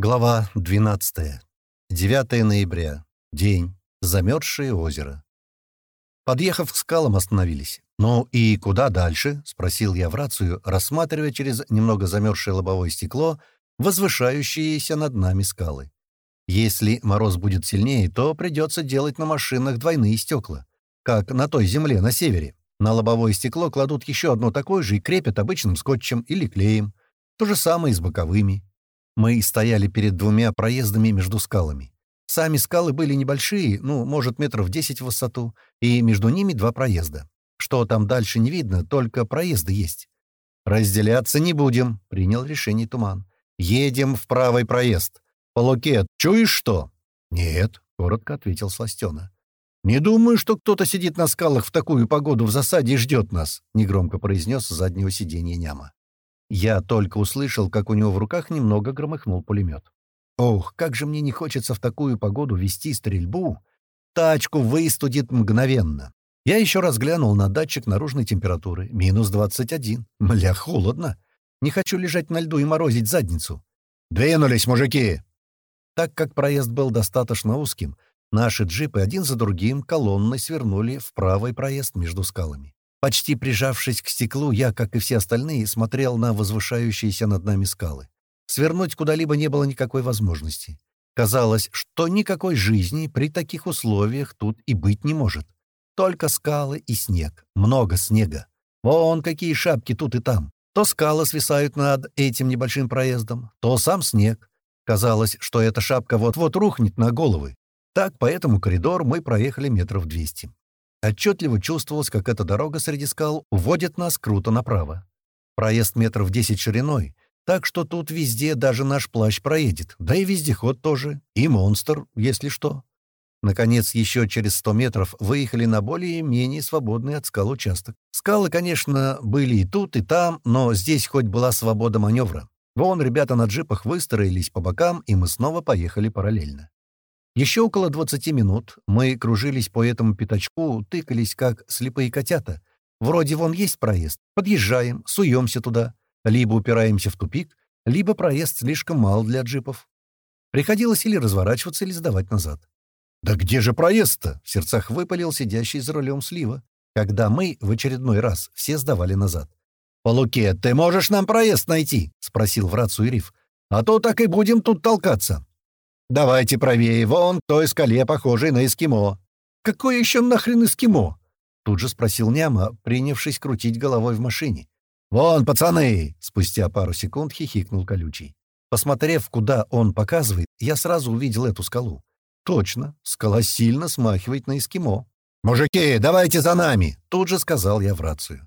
Глава 12. 9 ноября. День. Замерзшее озеро. Подъехав к скалам, остановились. «Ну и куда дальше?» — спросил я в рацию, рассматривая через немного замерзшее лобовое стекло возвышающиеся над нами скалы. Если мороз будет сильнее, то придется делать на машинах двойные стекла, как на той земле на севере. На лобовое стекло кладут еще одно такое же и крепят обычным скотчем или клеем. То же самое и с боковыми. Мы стояли перед двумя проездами между скалами. Сами скалы были небольшие, ну, может, метров десять в высоту, и между ними два проезда. Что там дальше не видно, только проезды есть. «Разделяться не будем», — принял решение Туман. «Едем в правый проезд. Полукет, чуешь что?» «Нет», — коротко ответил Сластена. «Не думаю, что кто-то сидит на скалах в такую погоду в засаде и ждет нас», — негромко произнес с заднего сиденья Няма. Я только услышал, как у него в руках немного громыхнул пулемет. Ох, как же мне не хочется в такую погоду вести стрельбу. Тачку выстудит мгновенно. Я еще раз глянул на датчик наружной температуры. Минус 21. Мля, холодно. Не хочу лежать на льду и морозить задницу. «Двинулись, мужики!» Так как проезд был достаточно узким, наши джипы один за другим колонной свернули в правый проезд между скалами. Почти прижавшись к стеклу, я, как и все остальные, смотрел на возвышающиеся над нами скалы. Свернуть куда-либо не было никакой возможности. Казалось, что никакой жизни при таких условиях тут и быть не может. Только скалы и снег. Много снега. Вон какие шапки тут и там. То скалы свисают над этим небольшим проездом, то сам снег. Казалось, что эта шапка вот-вот рухнет на головы. Так по этому коридору мы проехали метров двести. Отчетливо чувствовалось, как эта дорога среди скал уводит нас круто направо. Проезд метров десять шириной, так что тут везде даже наш плащ проедет, да и вездеход тоже, и монстр, если что. Наконец, еще через сто метров выехали на более-менее свободный от скал участок. Скалы, конечно, были и тут, и там, но здесь хоть была свобода маневра. Вон ребята на джипах выстроились по бокам, и мы снова поехали параллельно. Еще около 20 минут мы кружились по этому пятачку, тыкались, как слепые котята. Вроде вон есть проезд. Подъезжаем, суемся туда. Либо упираемся в тупик, либо проезд слишком мал для джипов. Приходилось или разворачиваться, или сдавать назад. «Да где же проезд-то?» — в сердцах выпалил сидящий за рулем слива, когда мы в очередной раз все сдавали назад. «Полуке, ты можешь нам проезд найти?» — спросил в рацию Риф. «А то так и будем тут толкаться». «Давайте правее, вон той скале, похожей на эскимо». «Какой еще нахрен эскимо?» Тут же спросил Няма, принявшись крутить головой в машине. «Вон, пацаны!» — спустя пару секунд хихикнул колючий. Посмотрев, куда он показывает, я сразу увидел эту скалу. Точно, скала сильно смахивает на эскимо. «Мужики, давайте за нами!» — тут же сказал я в рацию.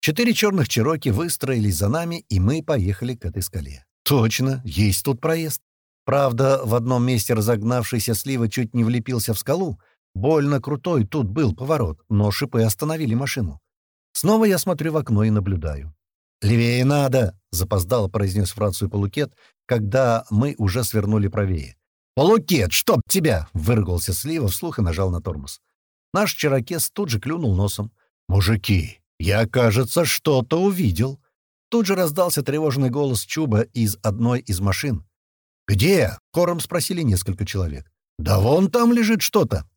Четыре черных чероки выстроились за нами, и мы поехали к этой скале. Точно, есть тут проезд. Правда, в одном месте разогнавшийся слива чуть не влепился в скалу. Больно крутой тут был поворот, но шипы остановили машину. Снова я смотрю в окно и наблюдаю. «Левее надо!» — запоздало произнес фрацию Полукет, когда мы уже свернули правее. «Полукет, чтоб тебя!» — выругался слива вслух и нажал на тормоз. Наш чарокес тут же клюнул носом. «Мужики, я, кажется, что-то увидел!» Тут же раздался тревожный голос Чуба из одной из машин. «Где?» — хором спросили несколько человек. «Да вон там лежит что-то».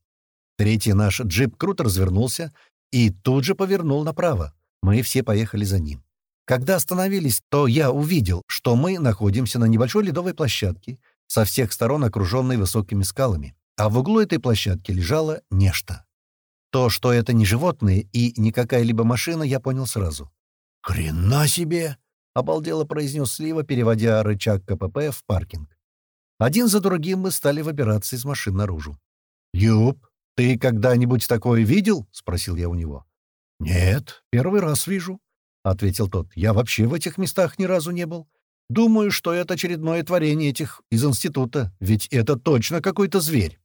Третий наш джип круто развернулся и тут же повернул направо. Мы все поехали за ним. Когда остановились, то я увидел, что мы находимся на небольшой ледовой площадке, со всех сторон окруженной высокими скалами, а в углу этой площадки лежало нечто. То, что это не животные и не какая-либо машина, я понял сразу. «Хрена себе!» — обалдело произнес Слива, переводя рычаг КПП в паркинг. Один за другим мы стали выбираться из машин наружу. «Юб, ты когда-нибудь такое видел?» — спросил я у него. «Нет, первый раз вижу», — ответил тот. «Я вообще в этих местах ни разу не был. Думаю, что это очередное творение этих из института, ведь это точно какой-то зверь».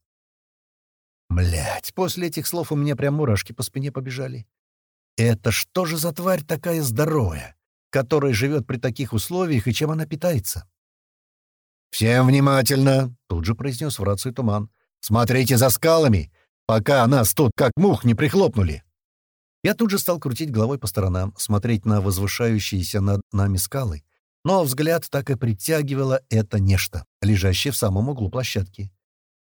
Блять, после этих слов у меня прям мурашки по спине побежали. Это что же за тварь такая здоровая, которая живет при таких условиях и чем она питается? «Всем внимательно!» — тут же произнес в рацию Туман. «Смотрите за скалами, пока нас тут как мух не прихлопнули!» Я тут же стал крутить головой по сторонам, смотреть на возвышающиеся над нами скалы. Но взгляд так и притягивало это нечто, лежащее в самом углу площадки.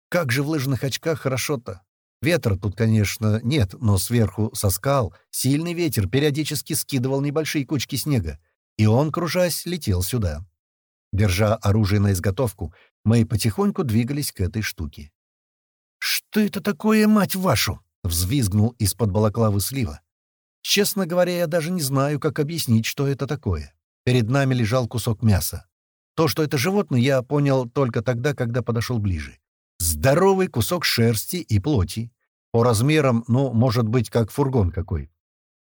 Как же в лыжных очках хорошо-то! Ветра тут, конечно, нет, но сверху со скал сильный ветер периодически скидывал небольшие кучки снега, и он, кружась, летел сюда. Держа оружие на изготовку, мы потихоньку двигались к этой штуке. «Что это такое, мать вашу?» — взвизгнул из-под балаклавы слива. Честно говоря, я даже не знаю, как объяснить, что это такое. Перед нами лежал кусок мяса. То, что это животное, я понял только тогда, когда подошел ближе. Здоровый кусок шерсти и плоти. По размерам, ну, может быть, как фургон какой.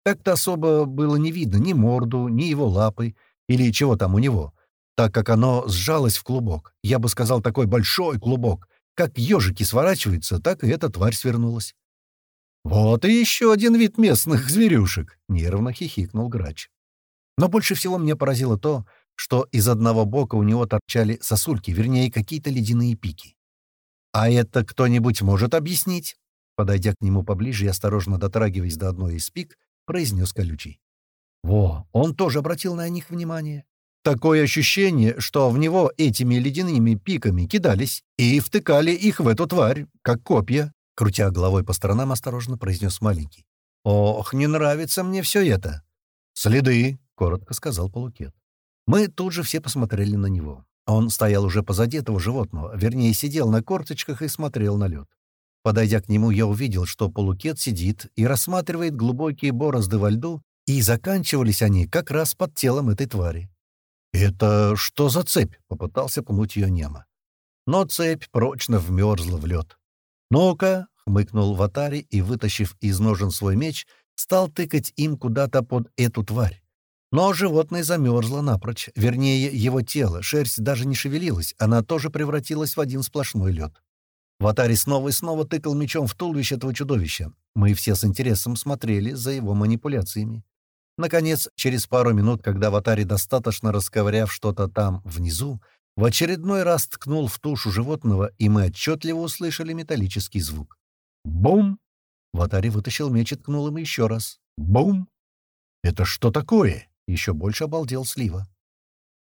Так-то особо было не видно ни морду, ни его лапы, или чего там у него, так как оно сжалось в клубок. Я бы сказал, такой большой клубок. Как ежики сворачиваются, так и эта тварь свернулась. «Вот и еще один вид местных зверюшек!» — нервно хихикнул грач. Но больше всего меня поразило то, что из одного бока у него торчали сосульки, вернее, какие-то ледяные пики. «А это кто-нибудь может объяснить?» Подойдя к нему поближе и осторожно дотрагиваясь до одной из пик, произнес колючий. «Во, он тоже обратил на них внимание. Такое ощущение, что в него этими ледяными пиками кидались и втыкали их в эту тварь, как копья», крутя головой по сторонам, осторожно произнес маленький. «Ох, не нравится мне все это!» «Следы!» — коротко сказал Полукет. Мы тут же все посмотрели на него. Он стоял уже позади этого животного, вернее, сидел на корточках и смотрел на лед. Подойдя к нему, я увидел, что полукет сидит и рассматривает глубокие борозды во льду, и заканчивались они как раз под телом этой твари. «Это что за цепь?» — попытался пнуть ее Нема. Но цепь прочно вмерзла в лед. «Ну-ка!» — хмыкнул Ватари и, вытащив из ножен свой меч, стал тыкать им куда-то под эту тварь. Но животное замерзло напрочь, вернее, его тело, шерсть даже не шевелилась, она тоже превратилась в один сплошной лед. Ватари снова и снова тыкал мечом в туловище этого чудовища. Мы все с интересом смотрели за его манипуляциями. Наконец, через пару минут, когда Ватари, достаточно расковыряв что-то там внизу, в очередной раз ткнул в тушу животного, и мы отчетливо услышали металлический звук. Бум! Ватари вытащил меч и ткнул им еще раз. Бум! «Это что такое?» Еще больше обалдел Слива.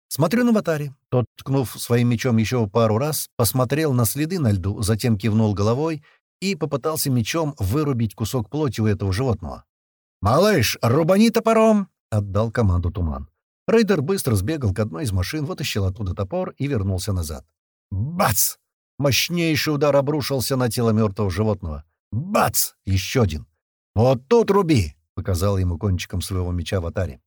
Смотрю на Ватари. Тот, ткнув своим мечом еще пару раз, посмотрел на следы на льду, затем кивнул головой и попытался мечом вырубить кусок плоти у этого животного. «Малыш, рубани топором!» — отдал команду Туман. Рейдер быстро сбегал к одной из машин, вытащил оттуда топор и вернулся назад. Бац! Мощнейший удар обрушился на тело мертвого животного. Бац! Еще один. «Вот тут руби!» — показал ему кончиком своего меча Ватари.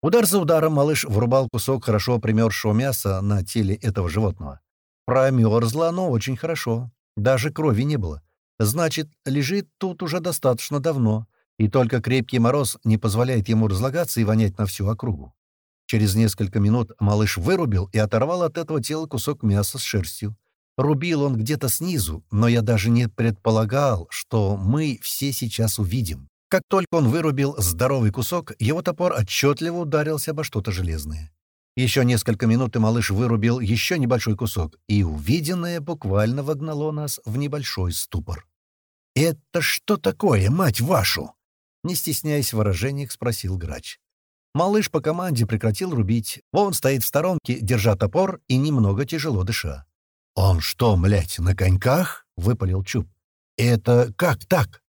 Удар за ударом малыш врубал кусок хорошо примерзшего мяса на теле этого животного. Промерзло оно очень хорошо. Даже крови не было. Значит, лежит тут уже достаточно давно, и только крепкий мороз не позволяет ему разлагаться и вонять на всю округу. Через несколько минут малыш вырубил и оторвал от этого тела кусок мяса с шерстью. Рубил он где-то снизу, но я даже не предполагал, что мы все сейчас увидим. Как только он вырубил здоровый кусок, его топор отчетливо ударился обо что-то железное. Еще несколько минут и малыш вырубил еще небольшой кусок, и увиденное буквально вогнало нас в небольшой ступор. «Это что такое, мать вашу?» Не стесняясь в выражениях, спросил грач. Малыш по команде прекратил рубить. Он стоит в сторонке, держа топор и немного тяжело дыша. «Он что, млять, на коньках?» — выпалил Чуб. «Это как так?»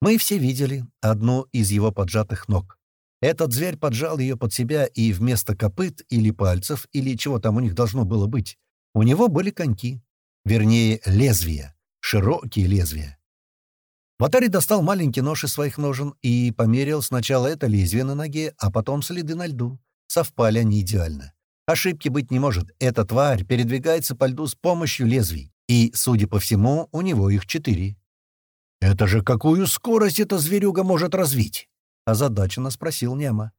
Мы все видели одну из его поджатых ног. Этот зверь поджал ее под себя, и вместо копыт или пальцев, или чего там у них должно было быть, у него были коньки. Вернее, лезвия. Широкие лезвия. Ватари достал маленький нож из своих ножен и померил сначала это лезвие на ноге, а потом следы на льду. Совпали они идеально. Ошибки быть не может. Эта тварь передвигается по льду с помощью лезвий. И, судя по всему, у него их четыре. «Это же какую скорость эта зверюга может развить?» — озадаченно спросил Нема.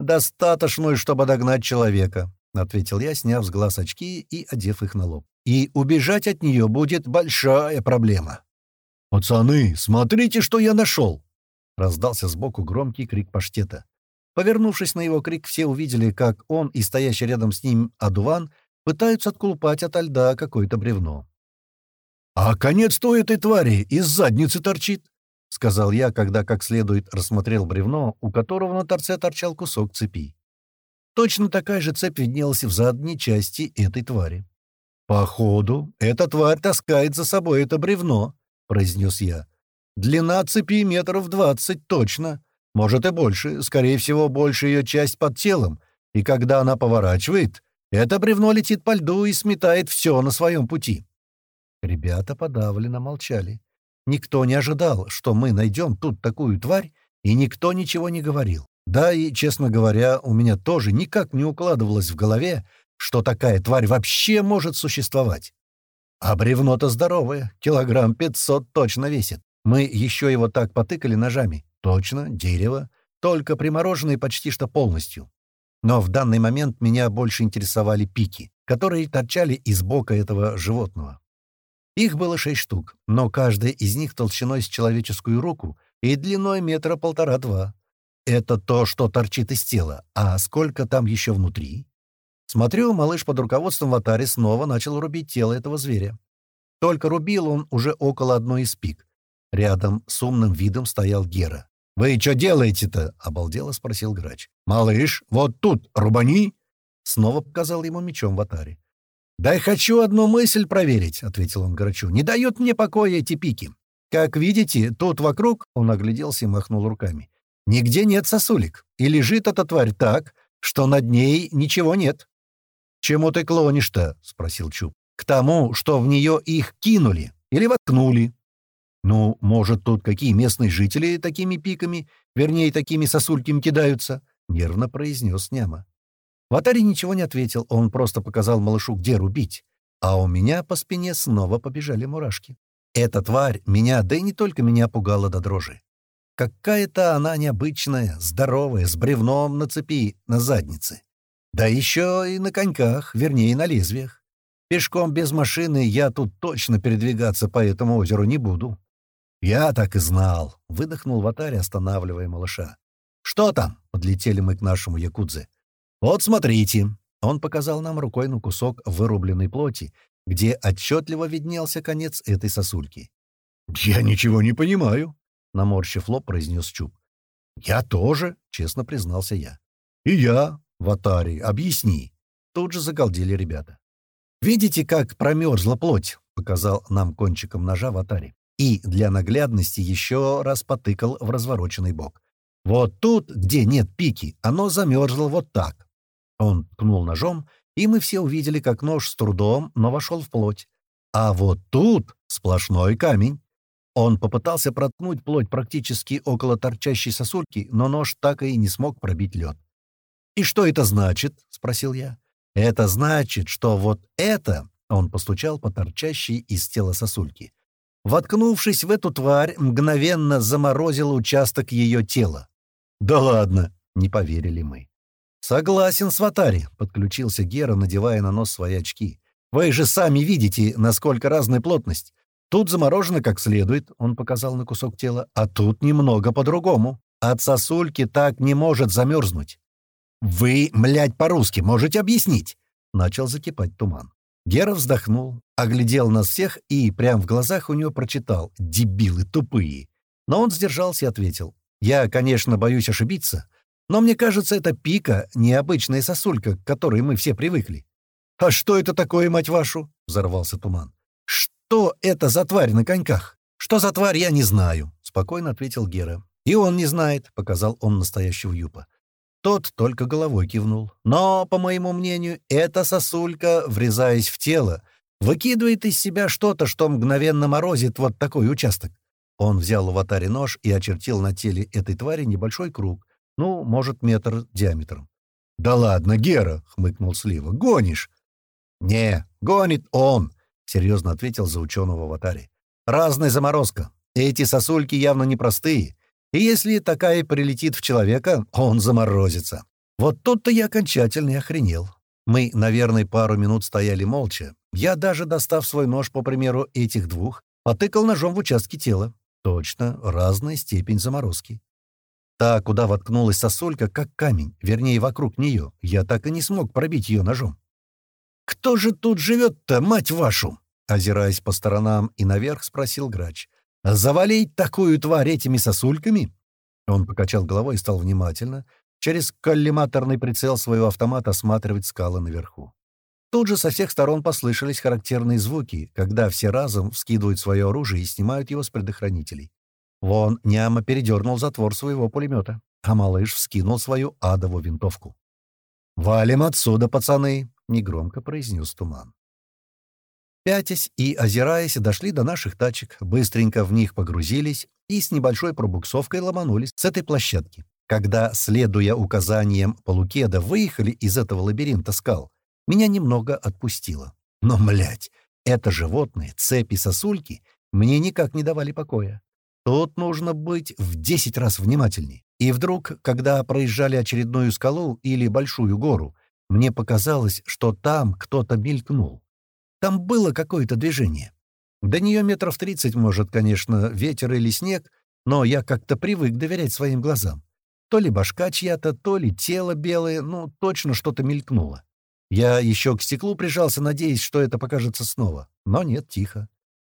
«Достаточную, чтобы догнать человека», — ответил я, сняв с глаз очки и одев их на лоб. «И убежать от нее будет большая проблема». «Пацаны, смотрите, что я нашел!» — раздался сбоку громкий крик паштета. Повернувшись на его крик, все увидели, как он и стоящий рядом с ним Адуван пытаются откулупать ото льда какое-то бревно. «А конец-то этой твари из задницы торчит», — сказал я, когда как следует рассмотрел бревно, у которого на торце торчал кусок цепи. точно такая же цепь виднелась в задней части этой твари. «Походу, эта тварь таскает за собой это бревно», — произнес я. «Длина цепи метров двадцать точно. Может и больше, скорее всего, больше ее часть под телом. И когда она поворачивает, это бревно летит по льду и сметает все на своем пути». Ребята подавленно молчали. Никто не ожидал, что мы найдем тут такую тварь, и никто ничего не говорил. Да и, честно говоря, у меня тоже никак не укладывалось в голове, что такая тварь вообще может существовать. А бревно-то здоровое, килограмм пятьсот точно весит. Мы еще его так потыкали ножами. Точно, дерево, только примороженное почти что полностью. Но в данный момент меня больше интересовали пики, которые торчали из бока этого животного. Их было шесть штук, но каждая из них толщиной с человеческую руку и длиной метра полтора-два. Это то, что торчит из тела. А сколько там еще внутри? Смотрю, малыш под руководством Ватари снова начал рубить тело этого зверя. Только рубил он уже около одной из пик. Рядом с умным видом стоял Гера. «Вы что делаете-то?» — обалдело спросил грач. «Малыш, вот тут рубани!» Снова показал ему мечом Ватари. «Да хочу одну мысль проверить», — ответил он грачу. «Не дают мне покоя эти пики. Как видите, тут вокруг...» — он огляделся и махнул руками. «Нигде нет сосулек, и лежит эта тварь так, что над ней ничего нет. «Чему ты клонишь-то?» — спросил Чуб. «К тому, что в нее их кинули или воткнули». «Ну, может, тут какие местные жители такими пиками, вернее, такими сосульками кидаются?» — нервно произнес Няма. Ватари ничего не ответил, он просто показал малышу, где рубить. А у меня по спине снова побежали мурашки. Эта тварь меня, да и не только меня, пугала до дрожи. Какая-то она необычная, здоровая, с бревном на цепи, на заднице. Да еще и на коньках, вернее, на лезвиях. Пешком без машины я тут точно передвигаться по этому озеру не буду. «Я так и знал», — выдохнул Ватарь, останавливая малыша. «Что там?» — подлетели мы к нашему якудзе. «Вот смотрите». Он показал нам рукой на кусок вырубленной плоти, где отчетливо виднелся конец этой сосульки. «Я ничего не понимаю», — наморщив лоб, произнес Чуб. «Я тоже», — честно признался я. «И я», «Ватари, объясни!» Тут же загалдели ребята. «Видите, как промерзла плоть?» — показал нам кончиком ножа Ватари. И для наглядности еще раз потыкал в развороченный бок. «Вот тут, где нет пики, оно замерзло вот так». Он ткнул ножом, и мы все увидели, как нож с трудом, но вошел в плоть. А вот тут сплошной камень. Он попытался проткнуть плоть практически около торчащей сосульки, но нож так и не смог пробить лед. «И что это значит?» — спросил я. «Это значит, что вот это...» — он постучал по торчащей из тела сосульки. Воткнувшись в эту тварь, мгновенно заморозил участок ее тела. «Да ладно!» — не поверили мы. «Согласен с Ватари», — подключился Гера, надевая на нос свои очки. «Вы же сами видите, насколько разная плотность. Тут заморожено как следует», — он показал на кусок тела, «а тут немного по-другому. От сосульки так не может замерзнуть. «Вы, млядь, по-русски можете объяснить?» Начал закипать туман. Гера вздохнул, оглядел нас всех и прямо в глазах у него прочитал «Дебилы тупые». Но он сдержался и ответил. «Я, конечно, боюсь ошибиться, но мне кажется, это пика, необычная сосулька, к которой мы все привыкли». «А что это такое, мать вашу?» — взорвался туман. «Что это за тварь на коньках? Что за тварь, я не знаю», — спокойно ответил Гера. «И он не знает», — показал он настоящего Юпа. Тот только головой кивнул. Но, по моему мнению, эта сосулька, врезаясь в тело, выкидывает из себя что-то, что мгновенно морозит вот такой участок. Он взял у Ватари нож и очертил на теле этой твари небольшой круг, ну, может, метр диаметром. «Да ладно, Гера!» — хмыкнул Слива. «Гонишь!» «Не, гонит он!» — серьезно ответил за ученого Ватари. «Разная заморозка. Эти сосульки явно непростые. И если такая прилетит в человека, он заморозится. Вот тут-то я окончательно охренел. Мы, наверное, пару минут стояли молча. Я даже, достав свой нож, по примеру этих двух, потыкал ножом в участке тела. Точно, разная степень заморозки. Та, куда воткнулась сосулька, как камень, вернее, вокруг нее, я так и не смог пробить ее ножом. «Кто же тут живет-то, мать вашу?» Озираясь по сторонам и наверх, спросил грач. Завалить такую тварь этими сосульками?» Он покачал головой и стал внимательно, через коллиматорный прицел своего автомата осматривать скалы наверху. Тут же со всех сторон послышались характерные звуки, когда все разом вскидывают свое оружие и снимают его с предохранителей. Вон Няма передернул затвор своего пулемета, а малыш вскинул свою адову винтовку. «Валим отсюда, пацаны!» — негромко произнес туман. Пятясь и озираясь, дошли до наших тачек, быстренько в них погрузились и с небольшой пробуксовкой ломанулись с этой площадки. Когда, следуя указаниям Полукеда, выехали из этого лабиринта скал, меня немного отпустило. Но, млять, это животные, цепи, сосульки мне никак не давали покоя. Тут нужно быть в десять раз внимательней. И вдруг, когда проезжали очередную скалу или большую гору, мне показалось, что там кто-то мелькнул. Там было какое-то движение. До нее метров тридцать, может, конечно, ветер или снег, но я как-то привык доверять своим глазам. То ли башка чья-то, то ли тело белое, ну, точно что-то мелькнуло. Я еще к стеклу прижался, надеясь, что это покажется снова. Но нет, тихо.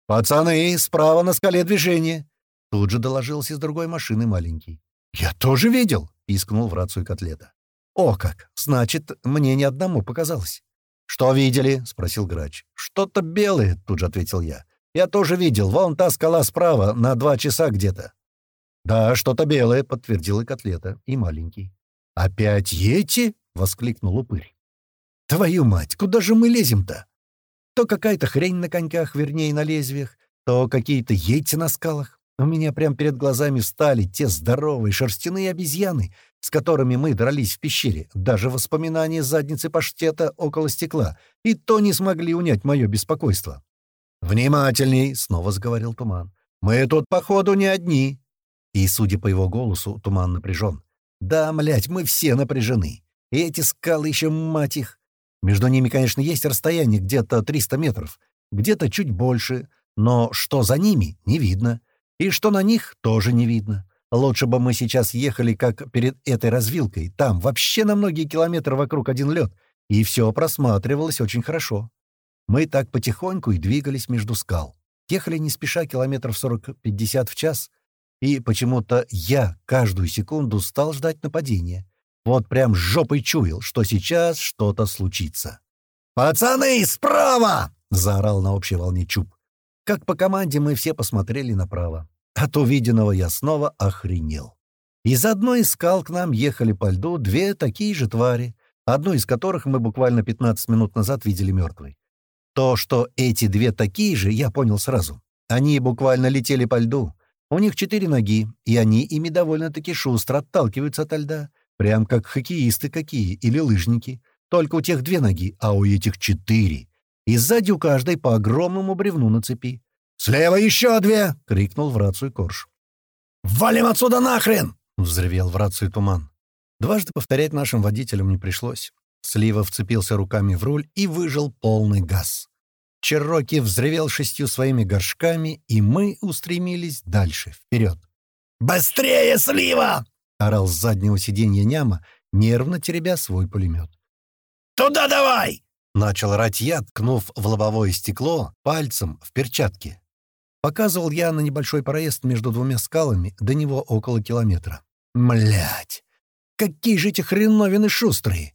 «Пацаны, справа на скале движение!» Тут же доложился из другой машины маленький. «Я тоже видел!» — пискнул в рацию котлета. «О как! Значит, мне ни одному показалось». «Что видели?» — спросил грач. «Что-то белое», — тут же ответил я. «Я тоже видел. Вон та скала справа, на два часа где-то». «Да, что-то белое», — подтвердил и котлета, и маленький. «Опять ети?» — воскликнул упырь. «Твою мать, куда же мы лезем-то? То какая-то хрень на коньках, вернее, на лезвиях, то какие-то яйца на скалах. У меня прямо перед глазами встали те здоровые шерстяные обезьяны, с которыми мы дрались в пещере. Даже воспоминания задницы паштета около стекла. И то не смогли унять мое беспокойство. «Внимательней!» — снова заговорил Туман. «Мы тут, походу, не одни!» И, судя по его голосу, Туман напряжен. «Да, млять, мы все напряжены. И эти скалы еще, мать их! Между ними, конечно, есть расстояние где-то 300 метров, где-то чуть больше, но что за ними, не видно. И что на них, тоже не видно. Лучше бы мы сейчас ехали, как перед этой развилкой. Там вообще на многие километры вокруг один лед, и все просматривалось очень хорошо. Мы так потихоньку и двигались между скал. Ехали не спеша километров 40-50 в час, и почему-то я каждую секунду стал ждать нападения. Вот прям жопой чуял, что сейчас что-то случится. «Пацаны, справа!» — заорал на общей волне Чуб. Как по команде мы все посмотрели направо. От увиденного я снова охренел. Из одной из скал к нам ехали по льду две такие же твари, одну из которых мы буквально 15 минут назад видели мертвой. То, что эти две такие же, я понял сразу. Они буквально летели по льду. У них четыре ноги, и они ими довольно-таки шустро отталкиваются от льда, прям как хоккеисты какие или лыжники. Только у тех две ноги, а у этих четыре. И сзади у каждой по огромному бревну на цепи. «Слева еще две!» — крикнул в рацию Корж. «Валим отсюда нахрен!» — взревел в рацию Туман. Дважды повторять нашим водителям не пришлось. Слива вцепился руками в руль и выжил полный газ. Черроки взревел шестью своими горшками, и мы устремились дальше, вперед. «Быстрее, Слива!» — орал с заднего сиденья няма, нервно теребя свой пулемет. «Туда давай!» — начал орать я, ткнув в лобовое стекло пальцем в перчатке. Показывал я на небольшой проезд между двумя скалами, до него около километра. Млять! Какие же эти хреновины шустрые!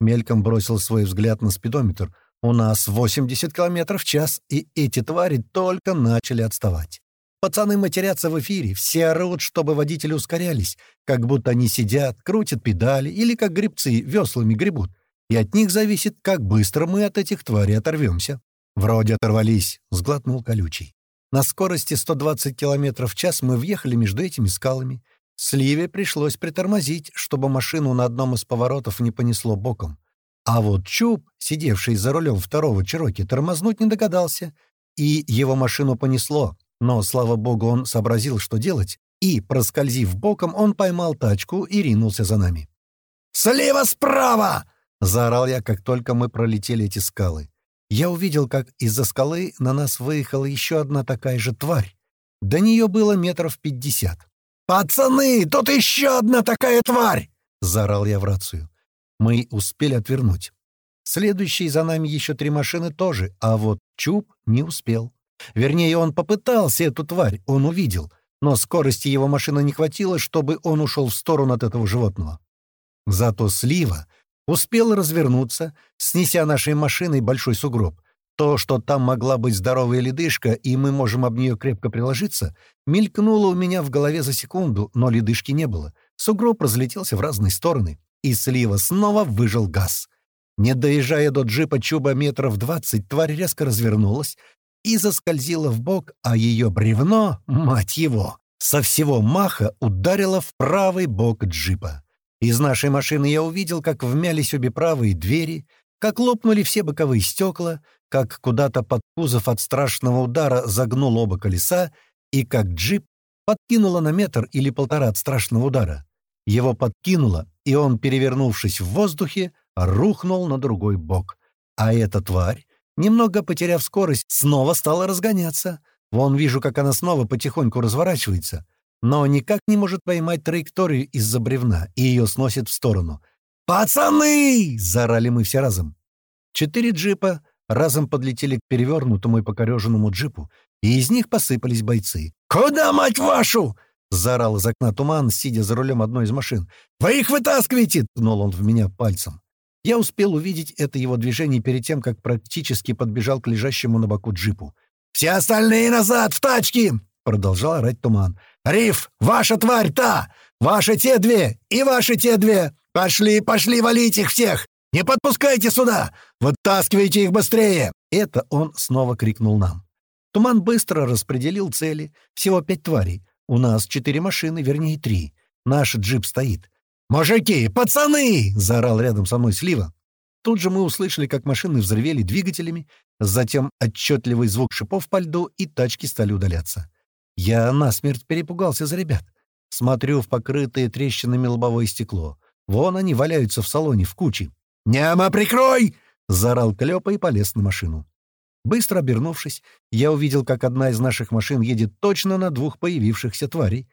Мельком бросил свой взгляд на спидометр. У нас 80 километров в час, и эти твари только начали отставать. Пацаны матерятся в эфире, все орут, чтобы водители ускорялись, как будто они сидят, крутят педали или как грибцы веслами гребут. И от них зависит, как быстро мы от этих тварей оторвемся. «Вроде оторвались», — сглотнул колючий. На скорости 120 км в час мы въехали между этими скалами. Сливе пришлось притормозить, чтобы машину на одном из поворотов не понесло боком. А вот Чуб, сидевший за рулем второго Чироки, тормознуть не догадался, и его машину понесло. Но, слава богу, он сообразил, что делать, и, проскользив боком, он поймал тачку и ринулся за нами. «Слева справа!» — заорал я, как только мы пролетели эти скалы я увидел, как из-за скалы на нас выехала еще одна такая же тварь. До нее было метров пятьдесят. «Пацаны, тут еще одна такая тварь!» — заорал я в рацию. Мы успели отвернуть. Следующие за нами еще три машины тоже, а вот Чуб не успел. Вернее, он попытался эту тварь, он увидел, но скорости его машины не хватило, чтобы он ушел в сторону от этого животного. Зато Слива успел развернуться, снеся нашей машиной большой сугроб. То, что там могла быть здоровая ледышка, и мы можем об нее крепко приложиться, мелькнуло у меня в голове за секунду, но ледышки не было. Сугроб разлетелся в разные стороны, и Слива снова выжил газ. Не доезжая до джипа Чуба метров двадцать, тварь резко развернулась и заскользила в бок, а ее бревно, мать его, со всего маха ударило в правый бок джипа. Из нашей машины я увидел, как вмялись обе правые двери, как лопнули все боковые стекла, как куда-то под кузов от страшного удара загнул оба колеса и как джип подкинуло на метр или полтора от страшного удара. Его подкинуло, и он, перевернувшись в воздухе, рухнул на другой бок. А эта тварь, немного потеряв скорость, снова стала разгоняться. Вон вижу, как она снова потихоньку разворачивается, но никак не может поймать траекторию из-за бревна, и ее сносит в сторону. «Пацаны!» — заорали мы все разом. Четыре джипа разом подлетели к перевернутому и покореженному джипу, и из них посыпались бойцы. «Куда, мать вашу?» — заорал из окна туман, сидя за рулем одной из машин. «Вы их вытаскиваете!» — ткнул он в меня пальцем. Я успел увидеть это его движение перед тем, как практически подбежал к лежащему на боку джипу. «Все остальные назад, в тачки!» — продолжал орать туман. «Риф, ваша тварь та! Ваши те две! И ваши те две! Пошли, пошли валить их всех! Не подпускайте сюда! Вытаскивайте их быстрее!» Это он снова крикнул нам. Туман быстро распределил цели. Всего пять тварей. У нас четыре машины, вернее, три. Наш джип стоит. «Мужики, пацаны!» — заорал рядом со мной Слива. Тут же мы услышали, как машины взрывели двигателями, затем отчетливый звук шипов по льду, и тачки стали удаляться. Я насмерть перепугался за ребят. Смотрю в покрытое трещинами лобовое стекло. Вон они валяются в салоне в куче. «Няма, прикрой!» — заорал Клёпа и полез на машину. Быстро обернувшись, я увидел, как одна из наших машин едет точно на двух появившихся тварей.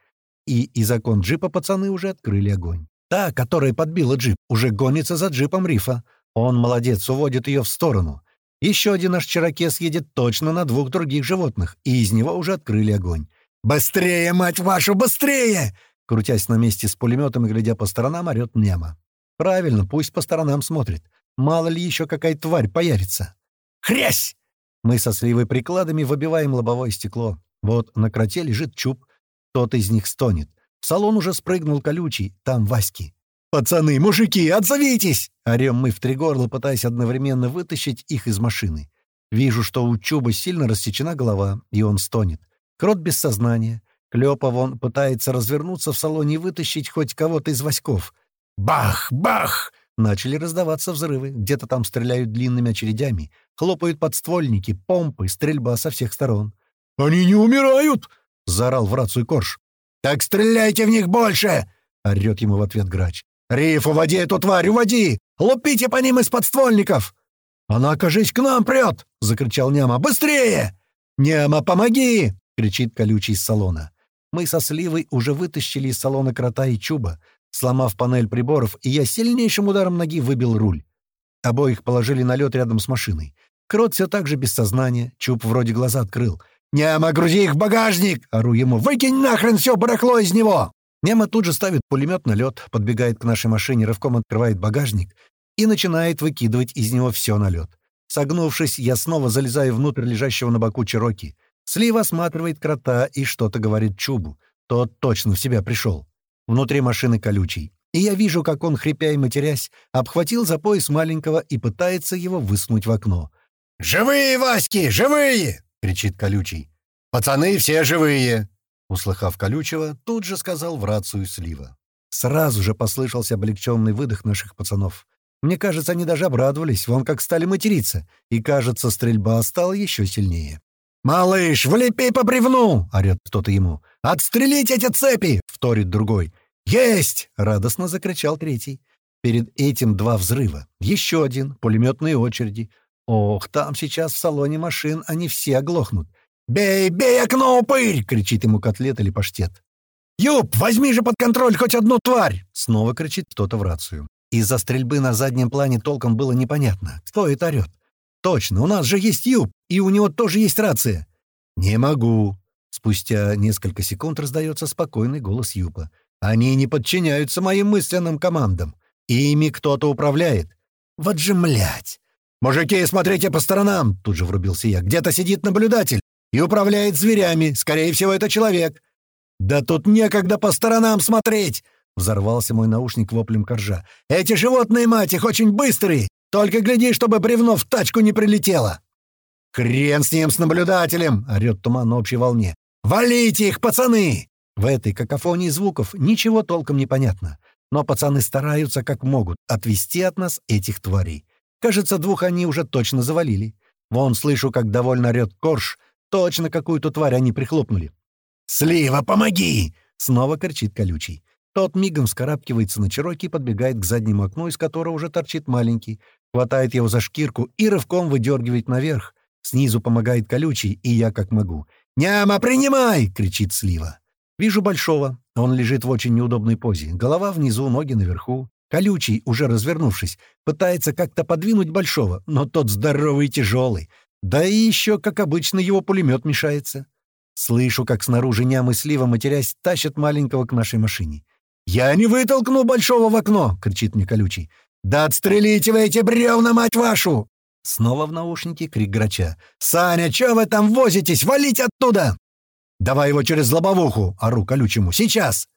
И из окон джипа пацаны уже открыли огонь. Та, которая подбила джип, уже гонится за джипом Рифа. Он, молодец, уводит ее в сторону. Еще один наш чарокес едет точно на двух других животных, и из него уже открыли огонь. «Быстрее, мать вашу, быстрее!» Крутясь на месте с пулеметом и глядя по сторонам, орёт Нема. «Правильно, пусть по сторонам смотрит. Мало ли еще какая тварь появится». «Хрясь!» Мы со сливой прикладами выбиваем лобовое стекло. Вот на кроте лежит чуб. Тот из них стонет. В салон уже спрыгнул колючий. Там Васьки. «Пацаны, мужики, отзовитесь!» Орем мы в три горла, пытаясь одновременно вытащить их из машины. Вижу, что у Чуба сильно рассечена голова, и он стонет. Крот без сознания. Клёпа вон пытается развернуться в салоне и вытащить хоть кого-то из Васьков. Бах! Бах! Начали раздаваться взрывы. Где-то там стреляют длинными очередями. Хлопают подствольники, помпы, стрельба со всех сторон. «Они не умирают!» — заорал в рацию Корж. «Так стреляйте в них больше!» — орёт ему в ответ грач. «Риф, уводи эту тварь, уводи! Лупите по ним из подствольников!» «Она, кажись, к нам прет!» — закричал Няма. «Быстрее!» «Няма, помоги!» — кричит колючий из салона. Мы со Сливой уже вытащили из салона крота и чуба, сломав панель приборов, и я сильнейшим ударом ноги выбил руль. Обоих положили на лед рядом с машиной. Крот все так же без сознания, чуб вроде глаза открыл. «Нема, грузи их в багажник!» — ору ему. «Выкинь нахрен все барахло из него!» Нема тут же ставит пулемет на лед, подбегает к нашей машине, рывком открывает багажник и начинает выкидывать из него все на лед. Согнувшись, я снова залезаю внутрь лежащего на боку Чироки. Слива осматривает крота и что-то говорит Чубу. Тот точно в себя пришел. Внутри машины колючий. И я вижу, как он, хрипя и матерясь, обхватил за пояс маленького и пытается его высунуть в окно. «Живые, Васьки, живые!» — кричит колючий. «Пацаны все живые!» Услыхав колючего, тут же сказал в рацию Слива. Сразу же послышался облегченный выдох наших пацанов. Мне кажется, они даже обрадовались, вон как стали материться, и, кажется, стрельба стала еще сильнее. «Малыш, влепи по бревну!» — орёт кто-то ему. «Отстрелить эти цепи!» — вторит другой. «Есть!» — радостно закричал третий. Перед этим два взрыва. Еще один, пулеметные очереди. Ох, там сейчас в салоне машин они все оглохнут. «Бей, бей окно, упырь!» — кричит ему котлет или паштет. «Юб, возьми же под контроль хоть одну тварь!» — снова кричит кто-то в рацию. Из-за стрельбы на заднем плане толком было непонятно, кто это орёт. «Точно, у нас же есть Юб, и у него тоже есть рация». «Не могу». Спустя несколько секунд раздается спокойный голос Юпа. «Они не подчиняются моим мысленным командам. Ими кто-то управляет. Вот же млять! «Мужики, смотрите по сторонам!» — тут же врубился я. «Где-то сидит наблюдатель и управляет зверями. Скорее всего, это человек». «Да тут некогда по сторонам смотреть!» — взорвался мой наушник воплем коржа. «Эти животные, мать их, очень быстрые! Только гляди, чтобы бревно в тачку не прилетело!» «Хрен с ним, с наблюдателем!» — орёт туман на общей волне. «Валите их, пацаны!» В этой какофонии звуков ничего толком не понятно. Но пацаны стараются как могут отвести от нас этих тварей. Кажется, двух они уже точно завалили. Вон слышу, как довольно орёт корж. Точно какую-то тварь они прихлопнули. «Слива, помоги!» — снова кричит колючий. Тот мигом вскарабкивается на Чироки и подбегает к заднему окну, из которого уже торчит маленький, хватает его за шкирку и рывком выдергивает наверх. Снизу помогает колючий, и я как могу. «Няма, принимай!» — кричит Слива. Вижу Большого. Он лежит в очень неудобной позе. Голова внизу, ноги наверху. Колючий, уже развернувшись, пытается как-то подвинуть Большого, но тот здоровый и тяжелый. Да и еще, как обычно, его пулемет мешается. Слышу, как снаружи ням и слива, матерясь, тащат маленького к нашей машине. «Я не вытолкну Большого в окно!» — кричит мне Колючий. «Да отстрелите вы эти бревна, мать вашу!» Снова в наушнике крик грача. «Саня, чё вы там возитесь? Валите оттуда!» «Давай его через лобовуху!» — ору колючему. «Сейчас!»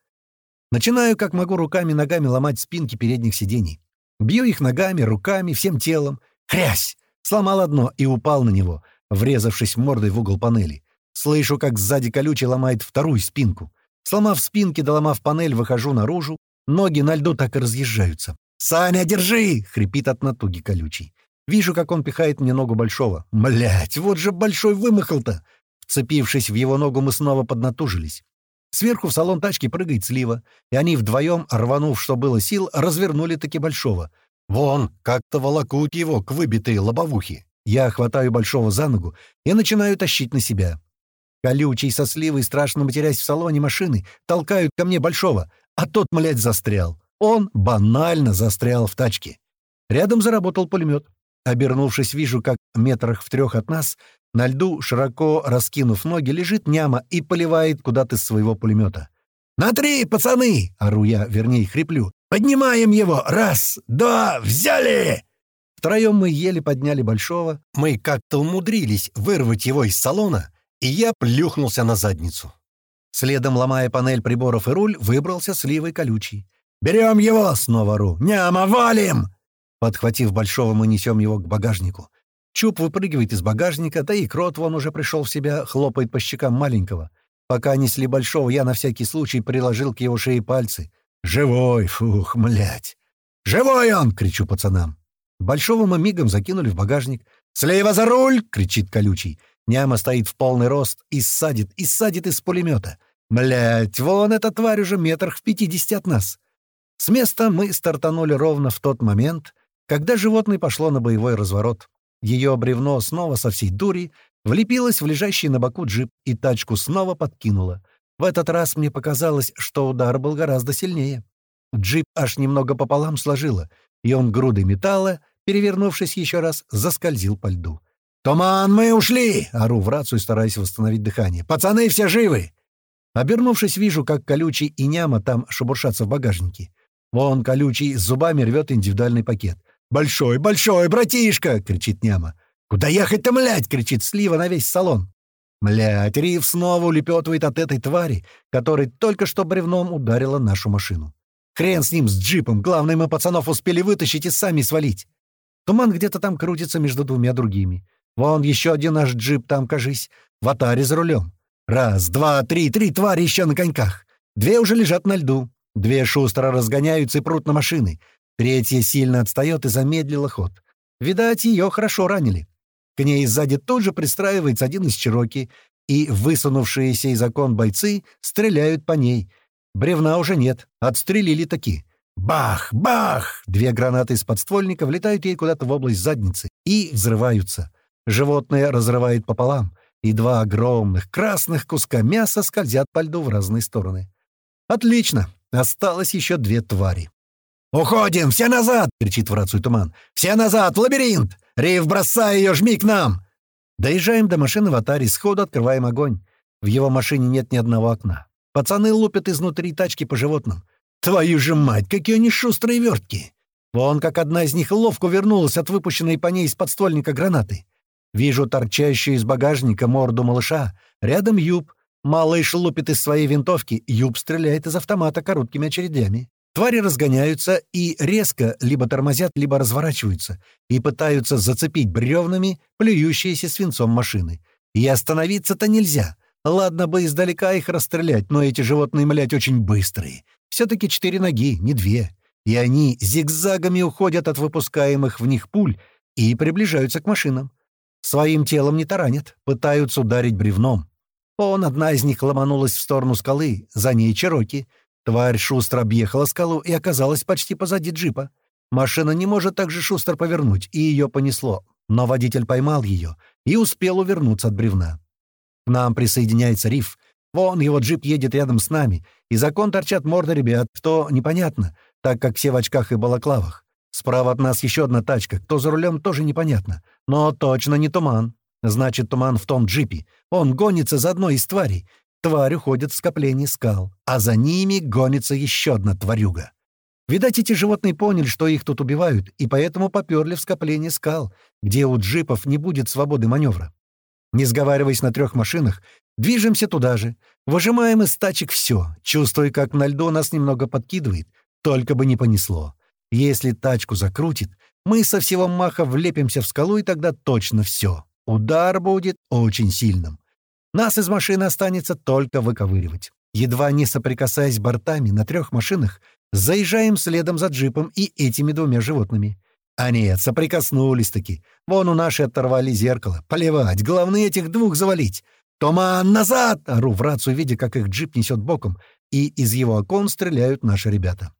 Начинаю, как могу, руками ногами ломать спинки передних сидений. Бью их ногами, руками, всем телом. Хрясь! Сломал одно и упал на него, врезавшись мордой в угол панели. Слышу, как сзади колючий ломает вторую спинку. Сломав спинки, доломав панель, выхожу наружу. Ноги на льду так и разъезжаются. «Саня, держи!» — хрипит от натуги колючий. Вижу, как он пихает мне ногу большого. Млять, вот же большой вымахал-то! Вцепившись в его ногу, мы снова поднатужились. Сверху в салон тачки прыгает слива, и они вдвоем, рванув, что было сил, развернули таки большого. Вон, как-то волокут его к выбитой лобовухе. Я хватаю большого за ногу и начинаю тащить на себя. Колючий со сливой, страшно матерясь в салоне машины, толкают ко мне большого, а тот, млядь, застрял. Он банально застрял в тачке. Рядом заработал пулемет. Обернувшись, вижу, как метрах в трех от нас на льду, широко раскинув ноги, лежит няма и поливает куда-то из своего пулемета. «На три, пацаны!» — ору я, вернее, хриплю. «Поднимаем его! Раз, два, взяли!» Втроем мы еле подняли Большого. Мы как-то умудрились вырвать его из салона, и я плюхнулся на задницу. Следом, ломая панель приборов и руль, выбрался сливой колючий. «Берем его!» — снова ору. «Няма, валим!» Подхватив Большого, мы несем его к багажнику. Чуб выпрыгивает из багажника, да и крот вон уже пришел в себя, хлопает по щекам маленького. Пока несли Большого, я на всякий случай приложил к его шее пальцы. «Живой! Фух, млять!» «Живой он!» — кричу пацанам. Большого мы мигом закинули в багажник. «Слева за руль!» — кричит колючий. Няма стоит в полный рост и ссадит, и ссадит из пулемета. Млять, вон эта тварь уже метрах в пятидесяти от нас. С места мы стартанули ровно в тот момент, когда животное пошло на боевой разворот. Ее бревно снова со всей дури влепилось в лежащий на боку джип и тачку снова подкинуло. В этот раз мне показалось, что удар был гораздо сильнее. Джип аж немного пополам сложило, и он грудой металла, перевернувшись еще раз, заскользил по льду. «Туман, мы ушли!» — ору в рацию, стараясь восстановить дыхание. «Пацаны все живы!» Обернувшись, вижу, как колючий и няма там шебуршатся в багажнике. Вон колючий с зубами рвет индивидуальный пакет. «Большой, большой, братишка!» — кричит няма. «Куда ехать-то, млять?» — кричит Слива на весь салон. Млять, Рив снова улепетывает от этой твари, которая только что бревном ударила нашу машину. Хрен с ним, с джипом. Главное, мы пацанов успели вытащить и сами свалить. Туман где-то там крутится между двумя другими. Вон еще один наш джип там, кажись, в атаре за рулем. Раз, два, три, три твари еще на коньках. Две уже лежат на льду. Две шустро разгоняются и прут на машины. Третья сильно отстает и замедлила ход. Видать, ее хорошо ранили. К ней сзади тут же пристраивается один из Чироки, и высунувшиеся из окон бойцы стреляют по ней. Бревна уже нет, отстрелили таки. Бах! Бах! Две гранаты из подствольника влетают ей куда-то в область задницы и взрываются. Животное разрывает пополам, и два огромных красных куска мяса скользят по льду в разные стороны. Отлично! Осталось еще две твари. «Уходим! Все назад!» — кричит в рацию туман. «Все назад! Лабиринт! Рив, бросай ее! Жми к нам!» Доезжаем до машины в Атаре, сходу открываем огонь. В его машине нет ни одного окна. Пацаны лупят изнутри тачки по животным. Твою же мать, какие они шустрые вертки! Вон как одна из них ловко вернулась от выпущенной по ней из подствольника гранаты. Вижу торчащую из багажника морду малыша. Рядом Юб. Малыш лупит из своей винтовки. Юб стреляет из автомата короткими очередями. Твари разгоняются и резко либо тормозят, либо разворачиваются и пытаются зацепить бревнами плюющиеся свинцом машины. И остановиться-то нельзя. Ладно бы издалека их расстрелять, но эти животные, млять, очень быстрые. Все-таки четыре ноги, не две. И они зигзагами уходят от выпускаемых в них пуль и приближаются к машинам. Своим телом не таранят, пытаются ударить бревном. Он, одна из них, ломанулась в сторону скалы, за ней Чероки. Тварь шустро объехала скалу и оказалась почти позади джипа. Машина не может так же шустро повернуть, и ее понесло. Но водитель поймал ее и успел увернуться от бревна. К нам присоединяется Риф. Вон его джип едет рядом с нами. и закон торчат морды ребят, кто непонятно, так как все в очках и балаклавах. Справа от нас еще одна тачка. Кто за рулем, тоже непонятно. Но точно не туман. Значит, туман в том джипе. Он гонится за одной из тварей. Тварь уходит в скопление скал, а за ними гонится еще одна тварюга. Видать, эти животные поняли, что их тут убивают, и поэтому поперли в скопление скал, где у джипов не будет свободы маневра. Не сговариваясь на трех машинах, движемся туда же. Выжимаем из тачек все, чувствуя, как на льду нас немного подкидывает, только бы не понесло. Если тачку закрутит, мы со всего маха влепимся в скалу, и тогда точно все. Удар будет очень сильным. Нас из машины останется только выковыривать. Едва не соприкасаясь бортами на трех машинах, заезжаем следом за джипом и этими двумя животными. А нет, соприкоснулись-таки. Вон у нашей оторвали зеркало. Поливать, главное этих двух завалить. «Туман, назад!» — ору в рацию, видя, как их джип несет боком, и из его окон стреляют наши ребята.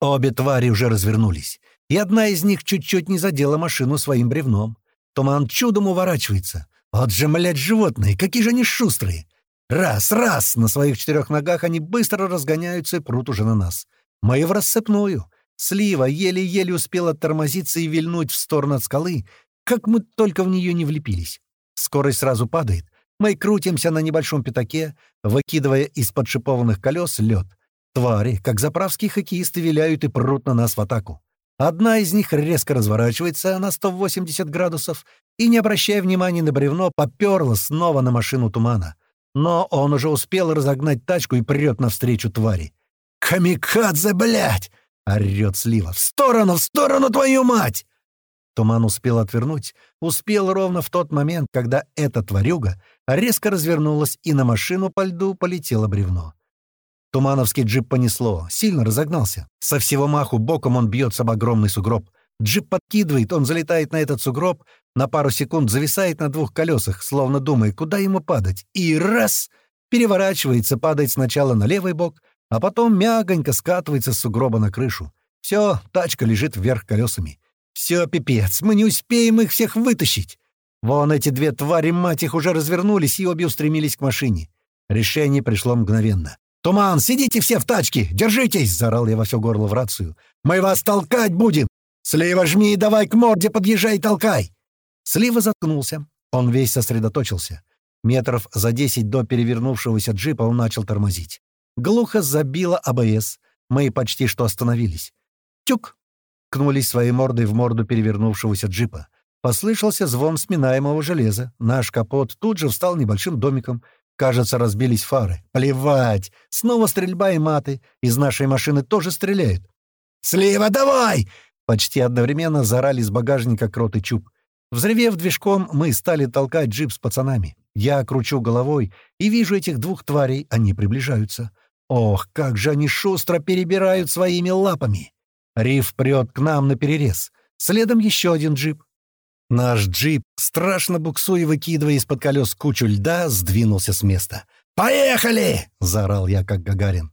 Обе твари уже развернулись, и одна из них чуть-чуть не задела машину своим бревном. Туман чудом уворачивается. Вот же, млядь, животные, какие же они шустрые! Раз, раз! На своих четырех ногах они быстро разгоняются и прут уже на нас. Мы в рассыпную. Слива еле-еле успела тормозиться и вильнуть в сторону от скалы, как мы только в нее не влепились. Скорость сразу падает. Мы крутимся на небольшом пятаке, выкидывая из подшипованных колес лед. Твари, как заправские хоккеисты, виляют и прут на нас в атаку. Одна из них резко разворачивается на 180 градусов и, не обращая внимания на бревно, поперла снова на машину тумана. Но он уже успел разогнать тачку и прет навстречу твари. «Камикадзе, блядь!» — орёт Слива. «В сторону, в сторону, твою мать!» Туман успел отвернуть, успел ровно в тот момент, когда эта тварюга резко развернулась и на машину по льду полетело бревно. Тумановский джип понесло, сильно разогнался. Со всего маху боком он бьется об огромный сугроб. Джип подкидывает, он залетает на этот сугроб, на пару секунд зависает на двух колесах, словно думая, куда ему падать, и раз — переворачивается, падает сначала на левый бок, а потом мягонько скатывается с сугроба на крышу. Все, тачка лежит вверх колесами. Все, пипец, мы не успеем их всех вытащить. Вон эти две твари, мать их, уже развернулись и обе устремились к машине. Решение пришло мгновенно. «Туман, сидите все в тачке! Держитесь!» — заорал я во все горло в рацию. «Мы вас толкать будем! Слива жми и давай к морде подъезжай толкай!» Слива заткнулся. Он весь сосредоточился. Метров за десять до перевернувшегося джипа он начал тормозить. Глухо забило АБС. Мы почти что остановились. «Тюк!» — кнулись своей мордой в морду перевернувшегося джипа. Послышался звон сминаемого железа. Наш капот тут же встал небольшим домиком — Кажется, разбились фары. Плевать! Снова стрельба и маты. Из нашей машины тоже стреляют. «Слива, давай!» Почти одновременно зарали с багажника крот и чуб. Взревев движком, мы стали толкать джип с пацанами. Я кручу головой и вижу этих двух тварей, они приближаются. Ох, как же они шустро перебирают своими лапами! Риф прет к нам на перерез. Следом еще один джип. Наш джип, страшно буксуя выкидывая из-под колес кучу льда, сдвинулся с места. «Поехали!» — заорал я, как Гагарин.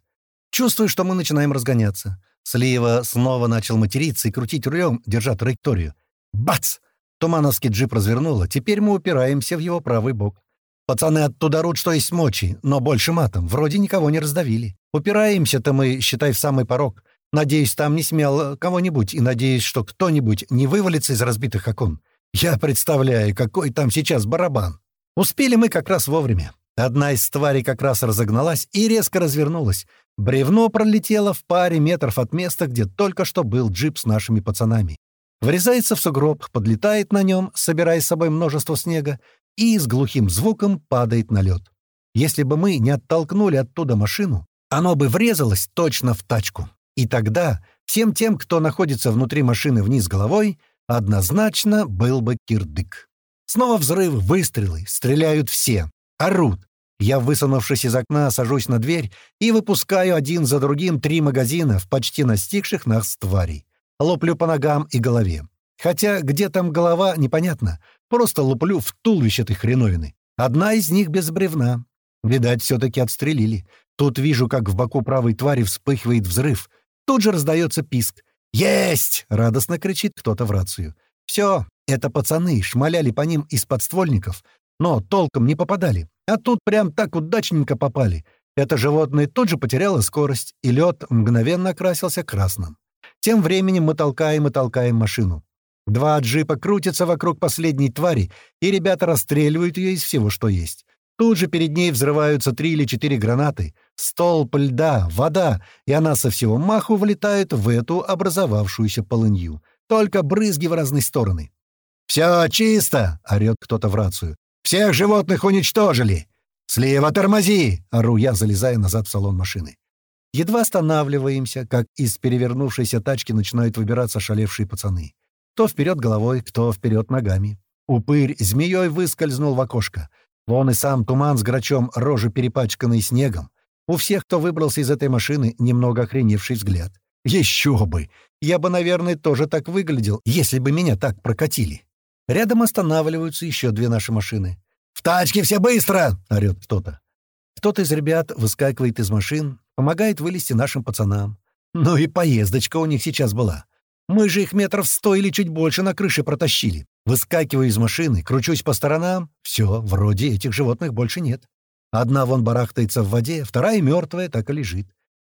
Чувствую, что мы начинаем разгоняться. Слива снова начал материться и крутить рулем, держа траекторию. Бац! Тумановский джип развернуло. Теперь мы упираемся в его правый бок. Пацаны оттуда рут, что есть мочи, но больше матом. Вроде никого не раздавили. Упираемся-то мы, считай, в самый порог. Надеюсь, там не смел кого-нибудь, и надеюсь, что кто-нибудь не вывалится из разбитых окон. Я представляю, какой там сейчас барабан. Успели мы как раз вовремя. Одна из тварей как раз разогналась и резко развернулась. Бревно пролетело в паре метров от места, где только что был джип с нашими пацанами. Врезается в сугроб, подлетает на нем, собирая с собой множество снега, и с глухим звуком падает на лед. Если бы мы не оттолкнули оттуда машину, оно бы врезалось точно в тачку. И тогда всем тем, кто находится внутри машины вниз головой, однозначно был бы кирдык. Снова взрыв, выстрелы, стреляют все, орут. Я, высунувшись из окна, сажусь на дверь и выпускаю один за другим три магазина в почти настигших нас тварей. Луплю по ногам и голове. Хотя где там голова, непонятно. Просто луплю в туловище этой хреновины. Одна из них без бревна. Видать, все-таки отстрелили. Тут вижу, как в боку правой твари вспыхивает взрыв. Тут же раздается писк. «Есть!» — радостно кричит кто-то в рацию. «Все, это пацаны шмаляли по ним из подствольников, но толком не попадали. А тут прям так удачненько попали. Это животное тут же потеряло скорость, и лед мгновенно окрасился красным. Тем временем мы толкаем и толкаем машину. Два джипа крутятся вокруг последней твари, и ребята расстреливают ее из всего, что есть. Тут же перед ней взрываются три или четыре гранаты, столб льда, вода, и она со всего маху влетает в эту образовавшуюся полынью. Только брызги в разные стороны. «Все чисто!» — орёт кто-то в рацию. «Всех животных уничтожили! Слева тормози!» — ору я, залезая назад в салон машины. Едва останавливаемся, как из перевернувшейся тачки начинают выбираться шалевшие пацаны. Кто вперед головой, кто вперед ногами. Упырь змеей выскользнул в окошко. Вон и сам туман с грачом, рожи перепачканный снегом. У всех, кто выбрался из этой машины, немного охреневший взгляд. Еще бы! Я бы, наверное, тоже так выглядел, если бы меня так прокатили. Рядом останавливаются еще две наши машины. «В тачке все быстро!» — орёт кто-то. Кто-то из ребят выскакивает из машин, помогает вылезти нашим пацанам. Ну и поездочка у них сейчас была. Мы же их метров сто или чуть больше на крыше протащили. Выскакиваю из машины, кручусь по сторонам. Все, вроде этих животных больше нет. Одна вон барахтается в воде, вторая мертвая так и лежит.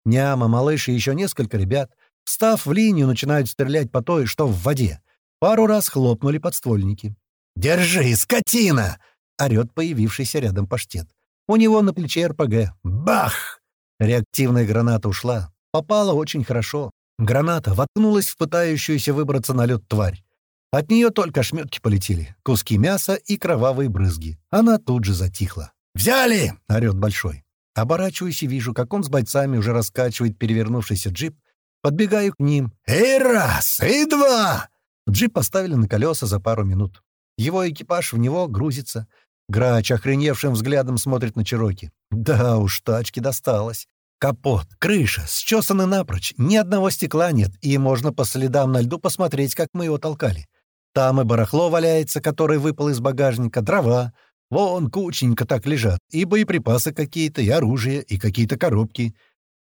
Няма, малыш и еще несколько ребят, встав в линию, начинают стрелять по той, что в воде. Пару раз хлопнули подствольники. «Держи, скотина!» — орёт появившийся рядом паштет. У него на плече РПГ. Бах! Реактивная граната ушла. Попала очень хорошо. Граната воткнулась в пытающуюся выбраться на лед тварь. От нее только ошметки полетели, куски мяса и кровавые брызги. Она тут же затихла. «Взяли!» — орёт Большой. Оборачиваюсь и вижу, как он с бойцами уже раскачивает перевернувшийся джип. Подбегаю к ним. «И раз, и два!» Джип поставили на колеса за пару минут. Его экипаж в него грузится. Грач охреневшим взглядом смотрит на Чироки. Да уж, тачки досталось. Капот, крыша, счесаны напрочь, ни одного стекла нет, и можно по следам на льду посмотреть, как мы его толкали. Там и барахло валяется, которое выпало из багажника, дрова. Вон кученько так лежат, и боеприпасы какие-то, и оружие, и какие-то коробки.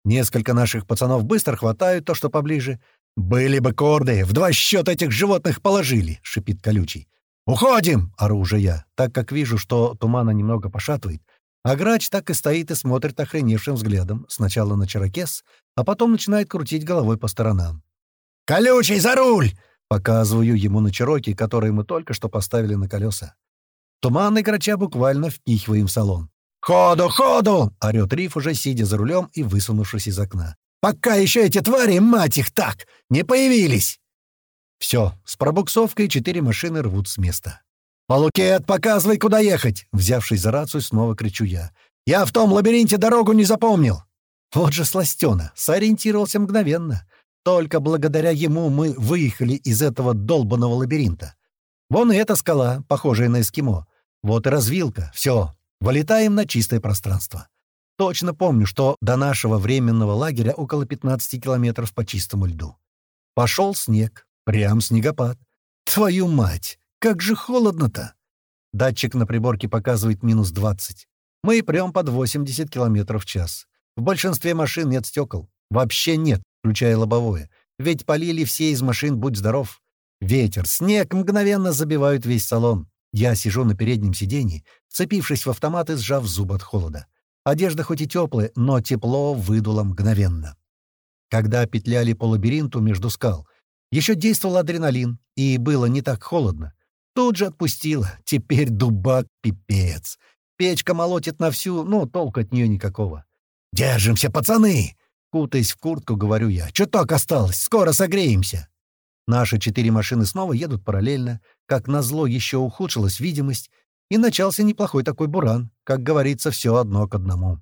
Несколько наших пацанов быстро хватают то, что поближе. «Были бы корды, в два счета этих животных положили!» — шипит колючий. «Уходим!» — оружие я, так как вижу, что тумана немного пошатывает — а грач так и стоит и смотрит охреневшим взглядом, сначала на Чарокес, а потом начинает крутить головой по сторонам. «Колючий, за руль!» — показываю ему на Чароки, который мы только что поставили на колеса. Туманный грача буквально впихиваем в салон. «Ходу, ходу!» — орёт Риф, уже сидя за рулем и высунувшись из окна. «Пока еще эти твари, мать их так, не появились!» Все, с пробуксовкой четыре машины рвут с места. «Полукет, показывай, куда ехать!» Взявшись за рацию, снова кричу я. «Я в том лабиринте дорогу не запомнил!» Вот же сластена, сориентировался мгновенно. Только благодаря ему мы выехали из этого долбанного лабиринта. Вон и эта скала, похожая на эскимо. Вот и развилка. Все, вылетаем на чистое пространство. Точно помню, что до нашего временного лагеря около 15 километров по чистому льду. Пошел снег, прям снегопад. Твою мать! Как же холодно-то! Датчик на приборке показывает минус 20. Мы прям под 80 км в час. В большинстве машин нет стекол. Вообще нет, включая лобовое. Ведь полили все из машин, будь здоров. Ветер, снег мгновенно забивают весь салон. Я сижу на переднем сиденье, вцепившись в автомат и сжав зуб от холода. Одежда хоть и теплая, но тепло выдуло мгновенно. Когда петляли по лабиринту между скал, еще действовал адреналин, и было не так холодно. Тут же отпустила. Теперь дубак пипец. Печка молотит на всю, но толку от нее никакого. «Держимся, пацаны!» Кутаясь в куртку, говорю я. «Чуток осталось, скоро согреемся!» Наши четыре машины снова едут параллельно. Как назло, еще ухудшилась видимость, и начался неплохой такой буран. Как говорится, все одно к одному.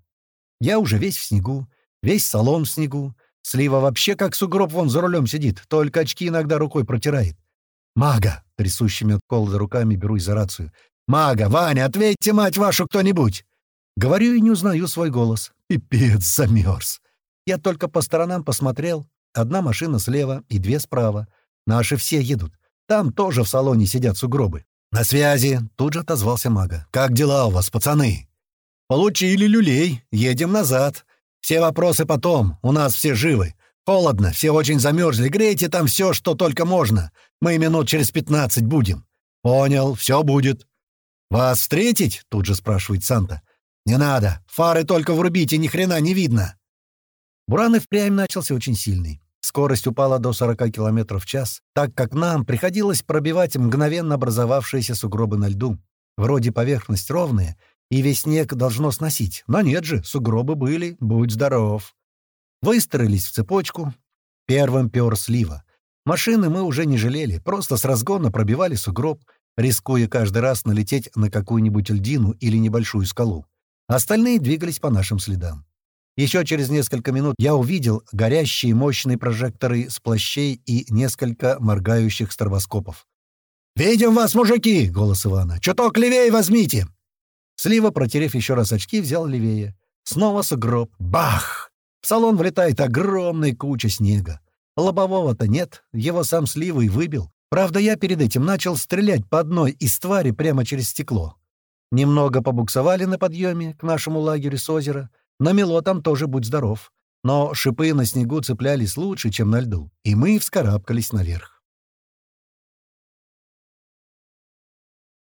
Я уже весь в снегу, весь салон в снегу. Слива вообще как сугроб вон за рулем сидит, только очки иногда рукой протирает. «Мага!» — трясущими от холода руками берусь за рацию. «Мага! Ваня, ответьте, мать вашу, кто-нибудь!» Говорю и не узнаю свой голос. Пипец, замерз. Я только по сторонам посмотрел. Одна машина слева и две справа. Наши все едут. Там тоже в салоне сидят сугробы. «На связи!» — тут же отозвался мага. «Как дела у вас, пацаны?» «Получили люлей. Едем назад. Все вопросы потом. У нас все живы. Холодно, все очень замерзли. Грейте там все, что только можно. Мы минут через пятнадцать будем». «Понял, все будет». «Вас встретить?» — тут же спрашивает Санта. «Не надо. Фары только врубите, ни хрена не видно». Буран и впрямь начался очень сильный. Скорость упала до 40 км в час, так как нам приходилось пробивать мгновенно образовавшиеся сугробы на льду. Вроде поверхность ровная, и весь снег должно сносить. Но нет же, сугробы были, будь здоров. Выстроились в цепочку. Первым пёр слива. Машины мы уже не жалели, просто с разгона пробивали сугроб, рискуя каждый раз налететь на какую-нибудь льдину или небольшую скалу. Остальные двигались по нашим следам. Еще через несколько минут я увидел горящие мощные прожекторы с плащей и несколько моргающих стробоскопов. «Видим вас, мужики!» — голос Ивана. «Чуток левее возьмите!» Слива, протерев еще раз очки, взял левее. Снова сугроб. Бах! В салон влетает огромная куча снега. Лобового-то нет, его сам Слива и выбил. Правда, я перед этим начал стрелять по одной из твари прямо через стекло. Немного побуксовали на подъеме к нашему лагерю с озера — Намело там тоже будь здоров. Но шипы на снегу цеплялись лучше, чем на льду, и мы вскарабкались наверх.